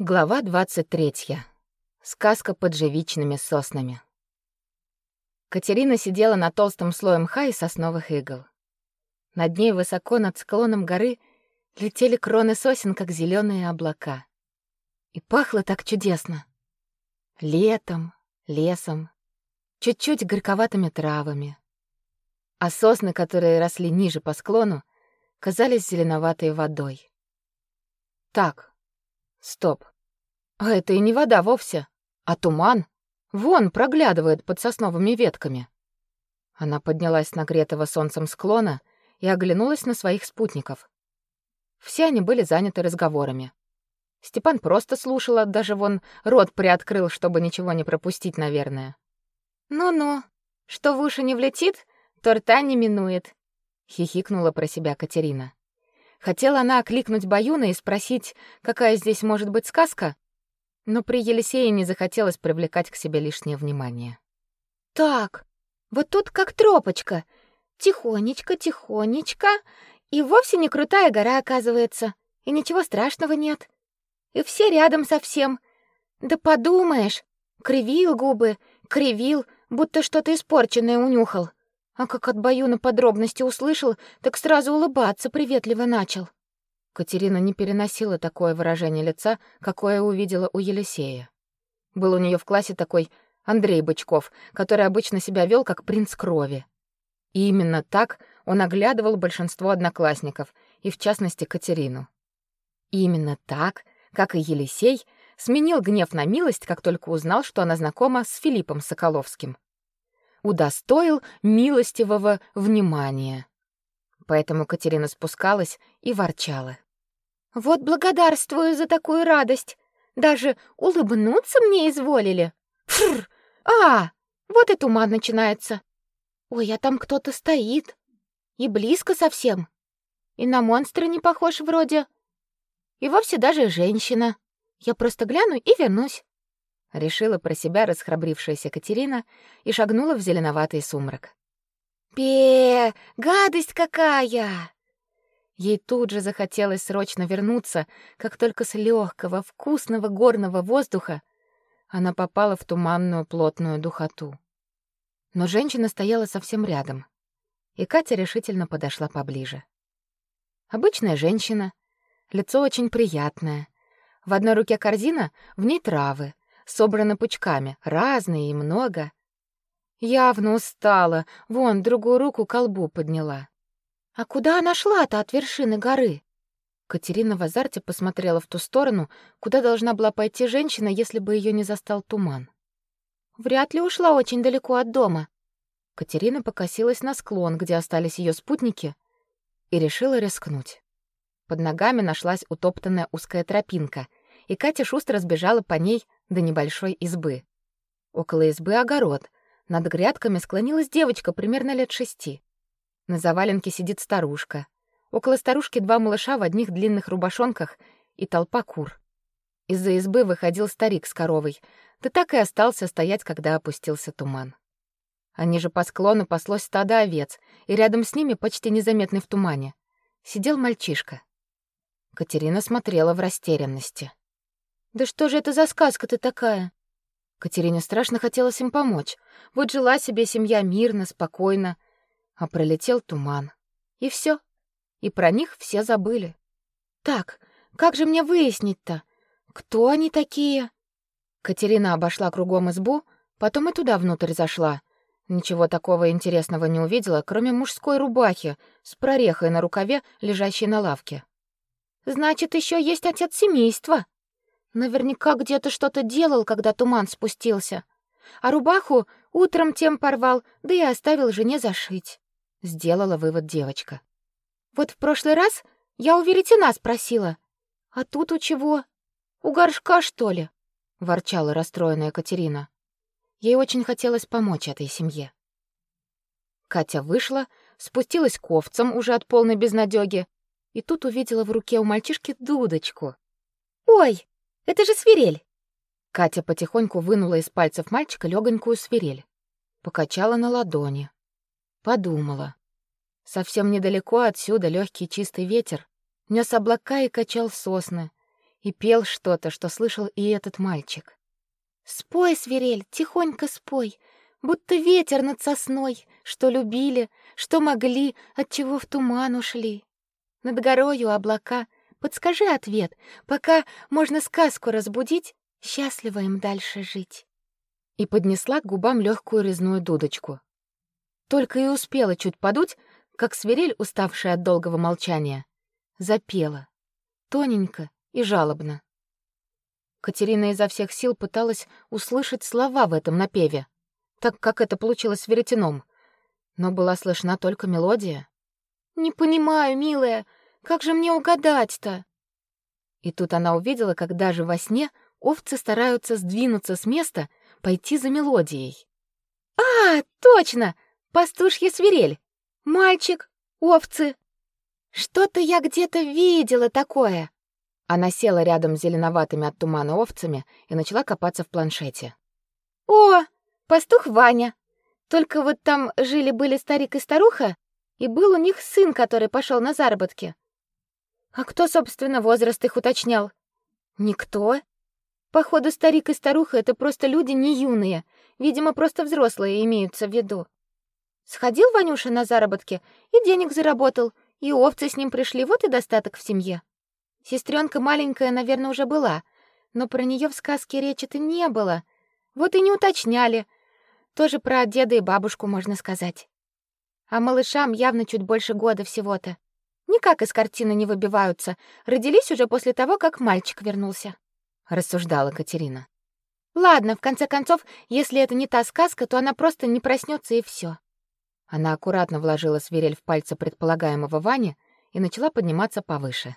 Глава 23. Сказка под живичными соснами. Катерина сидела на толстом слое мха и сосновых игл. Над ней высоко над склоном горы летели кроны сосен, как зеленые облака. И пахло так чудесно. Летом, лесом, чуть-чуть горьковатыми травами. А сосны, которые росли ниже по склону, казались зеленоватой водой. Так, Стоп. А это и не вода вовсе, а туман. Вон проглядывает под сосновыми ветками. Она поднялась с нагретого солнцем склона и оглянулась на своих спутников. Все они были заняты разговорами. Степан просто слушал, а даже вон рот приоткрыл, чтобы ничего не пропустить, наверное. «Ну-ну, что в уши не влетит, то рта не минует», — хихикнула про себя Катерина. Хотела она окликнуть Баюна и спросить, какая здесь может быть сказка, но при Елисее не захотелось привлекать к себе лишнее внимание. «Так, вот тут как тропочка. Тихонечко, тихонечко. И вовсе не крутая гора, оказывается. И ничего страшного нет. И все рядом совсем. Да подумаешь, кривил губы, кривил, будто что-то испорченное унюхал. А как от Баюна подробности услышал, так сразу улыбаться приветливо начал. Катерина не переносила такое выражение лица, какое увидела у Елисея. Был у нее в классе такой Андрей Бычков, который обычно себя вел как принц крови. И именно так он оглядывал большинство одноклассников, и в частности Катерину. И именно так, как и Елисей, сменил гнев на милость, как только узнал, что она знакома с Филиппом Соколовским удостоил милостивого внимания. Поэтому Катерина спускалась и ворчала. «Вот благодарствую за такую радость. Даже улыбнуться мне изволили. Фрр! А, вот и туман начинается. Ой, а там кто-то стоит. И близко совсем. И на монстра не похож вроде. И вовсе даже женщина. Я просто гляну и вернусь решила про себя расхрабрившаяся Катерина и шагнула в зеленоватый сумрак. Пе, гадость какая! Ей тут же захотелось срочно вернуться, как только с легкого, вкусного горного воздуха она попала в туманную плотную духоту. Но женщина стояла совсем рядом, и Катя решительно подошла поближе. Обычная женщина, лицо очень приятное. В одной руке корзина, в ней травы, собраны пучками, разные и много. Явно устала, вон другую руку к колбу подняла. А куда она шла-то от вершины горы? Катерина в азарте посмотрела в ту сторону, куда должна была пойти женщина, если бы ее не застал туман. Вряд ли ушла очень далеко от дома. Катерина покосилась на склон, где остались ее спутники, и решила рискнуть. Под ногами нашлась утоптанная узкая тропинка, и Катя шустро сбежала по ней до небольшой избы. Около избы огород. Над грядками склонилась девочка примерно лет шести. На заваленке сидит старушка. Около старушки два малыша в одних длинных рубашонках и толпа кур. Из-за избы выходил старик с коровой, да так и остался стоять, когда опустился туман. А ниже по склону паслось стадо овец, и рядом с ними, почти незаметный в тумане, сидел мальчишка. Катерина смотрела в растерянности. Да что же это за сказка-то такая? Катерине страшно хотелось им помочь. Вот жила себе семья мирно, спокойно, а пролетел туман. И все. И про них все забыли. Так, как же мне выяснить-то, кто они такие? Катерина обошла кругом избу, потом и туда внутрь зашла. Ничего такого интересного не увидела, кроме мужской рубахи с прорехой на рукаве, лежащей на лавке. Значит, еще есть отец семейства, Наверняка где-то что-то делал, когда туман спустился. А рубаху утром тем порвал, да и оставил жене зашить. Сделала вывод девочка. Вот в прошлый раз я у веретена спросила. А тут у чего? У горшка, что ли? Ворчала расстроенная Катерина. Ей очень хотелось помочь этой семье. Катя вышла, спустилась к овцам уже от полной безнадёги, и тут увидела в руке у мальчишки дудочку. «Ой, это же свирель. Катя потихоньку вынула из пальцев мальчика легонькую свирель, покачала на ладони, подумала. Совсем недалеко отсюда легкий чистый ветер нес облака и качал сосны, и пел что-то, что слышал и этот мальчик. «Спой, свирель, тихонько спой, будто ветер над сосной, что любили, что могли, от чего в туман ушли. Над горою облака, подскажи ответ, пока можно сказку разбудить, счастливо им дальше жить». И поднесла к губам легкую резную дудочку. Только и успела чуть подуть, как свирель, уставшая от долгого молчания, запела, тоненько и жалобно. Катерина изо всех сил пыталась услышать слова в этом напеве, так как это получилось веретеном, но была слышна только мелодия. «Не понимаю, милая, как же мне угадать-то?» И тут она увидела, как даже во сне овцы стараются сдвинуться с места, пойти за мелодией. «А, точно! Пастушья свирель! Мальчик, овцы! Что-то я где-то видела такое!» Она села рядом с зеленоватыми от тумана овцами и начала копаться в планшете. «О, пастух Ваня! Только вот там жили-были старик и старуха, и был у них сын, который пошел на заработки. А кто, собственно, возраст их уточнял? Никто. Походу, старик и старуха — это просто люди не юные, видимо, просто взрослые имеются в виду. Сходил Ванюша на заработки и денег заработал, и овцы с ним пришли, вот и достаток в семье. Сестренка маленькая, наверное, уже была, но про нее в сказке речи-то не было. Вот и не уточняли. Тоже про деда и бабушку можно сказать. А малышам явно чуть больше года всего-то. Никак из картины не выбиваются. Родились уже после того, как мальчик вернулся. Рассуждала Катерина. Ладно, в конце концов, если это не та сказка, то она просто не проснется и все. Она аккуратно вложила свирель в пальцы предполагаемого Вани и начала подниматься повыше.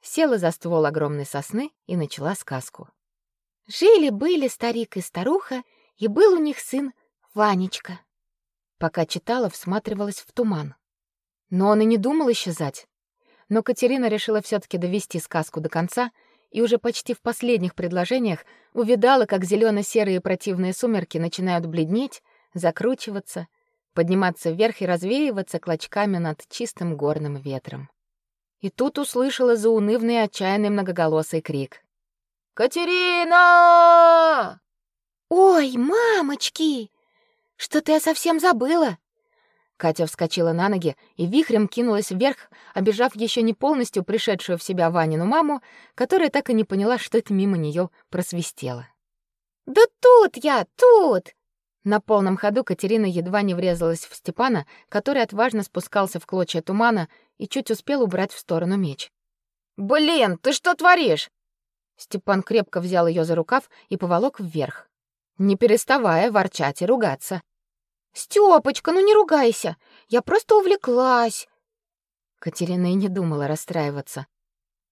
Села за ствол огромной сосны и начала сказку. Жили-были старик и старуха, и был у них сын Ванечка. Пока читала, всматривалась в туман. Но он и не думал исчезать. Но Катерина решила все таки довести сказку до конца и уже почти в последних предложениях увидала, как зелено серые противные сумерки начинают бледнеть, закручиваться, подниматься вверх и развеиваться клочками над чистым горным ветром. И тут услышала заунывный отчаянный многоголосый крик. «Катерина!» «Ой, мамочки! Что-то я совсем забыла!» Катя вскочила на ноги и вихрем кинулась вверх, обежав еще не полностью пришедшую в себя Ванину маму, которая так и не поняла, что это мимо нее просвистело. «Да тут я, тут!» На полном ходу Катерина едва не врезалась в Степана, который отважно спускался в клочья тумана и чуть успел убрать в сторону меч. «Блин, ты что творишь?» Степан крепко взял ее за рукав и поволок вверх, не переставая ворчать и ругаться. «Стёпочка, ну не ругайся, я просто увлеклась!» Катерина и не думала расстраиваться.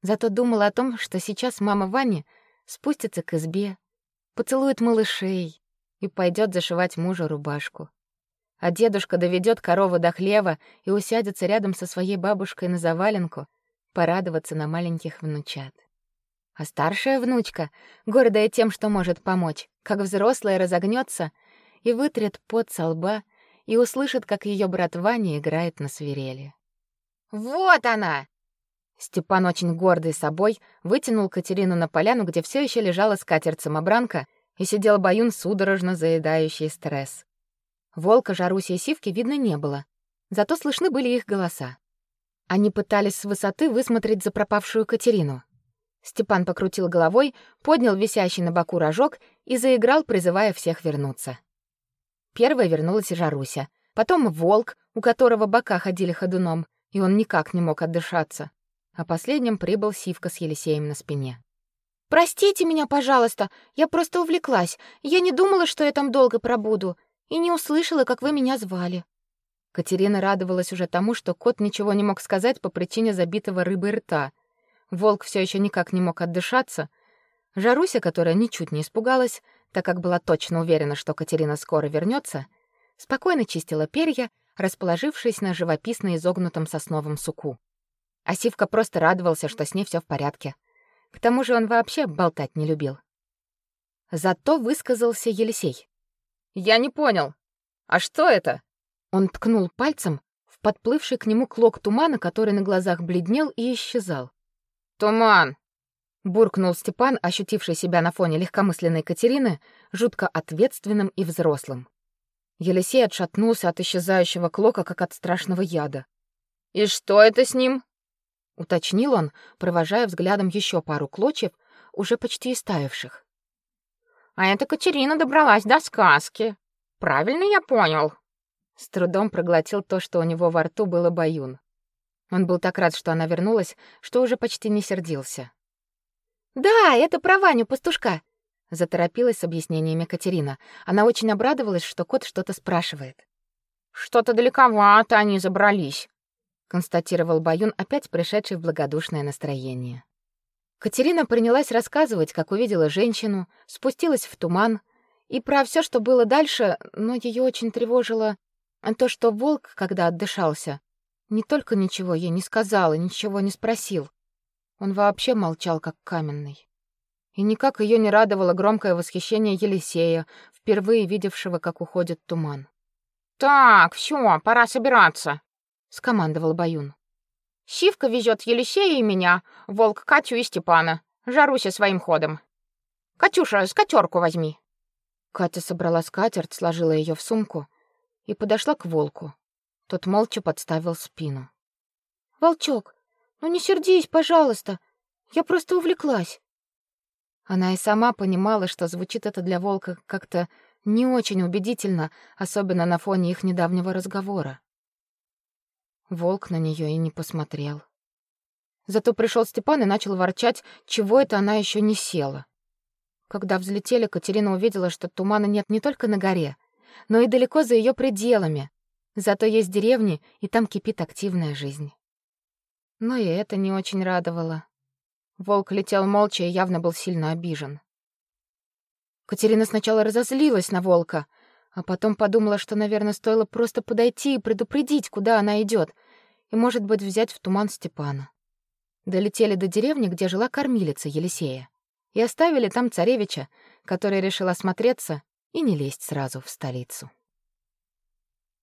Зато думала о том, что сейчас мама Вани спустится к избе, поцелует малышей и пойдет зашивать мужу рубашку а дедушка доведет корову до хлева и усядется рядом со своей бабушкой на заваленку, порадоваться на маленьких внучат. А старшая внучка, гордая тем, что может помочь, как взрослая разогнется и вытрет пот со лба и услышит, как ее брат Ваня играет на свирели. «Вот она!» Степан, очень гордый собой, вытянул Катерину на поляну, где все еще лежала скатерть-самобранка, и сидел Баюн, судорожно заедающий стресс. Волка, Жаруси и Сивки видно не было, зато слышны были их голоса. Они пытались с высоты высмотреть за пропавшую Катерину. Степан покрутил головой, поднял висящий на боку рожок и заиграл, призывая всех вернуться. Первой вернулась Жаруся, потом волк, у которого бока ходили ходуном, и он никак не мог отдышаться. А последним прибыл Сивка с Елисеем на спине. «Простите меня, пожалуйста, я просто увлеклась. Я не думала, что я там долго пробуду и не услышала, как вы меня звали». Катерина радовалась уже тому, что кот ничего не мог сказать по причине забитого рыбой рта. Волк все еще никак не мог отдышаться. Жаруся, которая ничуть не испугалась, так как была точно уверена, что Катерина скоро вернется, спокойно чистила перья, расположившись на живописно изогнутом сосновом суку. А Сивка просто радовался, что с ней все в порядке. К тому же он вообще болтать не любил. Зато высказался Елисей. Я не понял. А что это? Он ткнул пальцем в подплывший к нему клок тумана, который на глазах бледнел и исчезал. Туман. Буркнул Степан, ощутивший себя на фоне легкомысленной Катерины жутко ответственным и взрослым. Елисей отшатнулся от исчезающего клока, как от страшного яда. «И что это с ним?» — уточнил он, провожая взглядом еще пару клочьев, уже почти истаявших. «А эта Катерина добралась до сказки. Правильно я понял?» С трудом проглотил то, что у него во рту было баюн. Он был так рад, что она вернулась, что уже почти не сердился. «Да, это про Ваню пастушка», — заторопилась с объяснениями Катерина. Она очень обрадовалась, что кот что-то спрашивает. «Что-то далековато они забрались», — констатировал Баюн, опять пришедший в благодушное настроение. Катерина принялась рассказывать, как увидела женщину, спустилась в туман, и про все, что было дальше, но ее очень тревожило то, что волк, когда отдышался, не только ничего ей не сказал и ничего не спросил. Он вообще молчал, как каменный. И никак ее не радовало громкое восхищение Елисея, впервые видевшего, как уходит туман. «Так, все, пора собираться», — скомандовал Баюн. «Сивка везет Елисея и меня, волк Катю и Степана. Жаруся своим ходом. Катюша, скатерку возьми». Катя собрала скатерть, сложила ее в сумку и подошла к волку. Тот молча подставил спину. «Волчок, ну не сердись, пожалуйста. Я просто увлеклась». Она и сама понимала, что звучит это для волка как-то не очень убедительно, особенно на фоне их недавнего разговора. Волк на нее и не посмотрел. Зато пришел Степан и начал ворчать, чего это она еще не села. Когда взлетели, Катерина увидела, что тумана нет не только на горе, но и далеко за ее пределами. Зато есть деревни, и там кипит активная жизнь. Но и это не очень радовало. Волк летел молча и явно был сильно обижен. Катерина сначала разозлилась на волка, а потом подумала, что, наверное, стоило просто подойти и предупредить, куда она идет, и, может быть, взять в туман Степана. Долетели до деревни, где жила кормилица Елисея, и оставили там царевича, который решил осмотреться и не лезть сразу в столицу.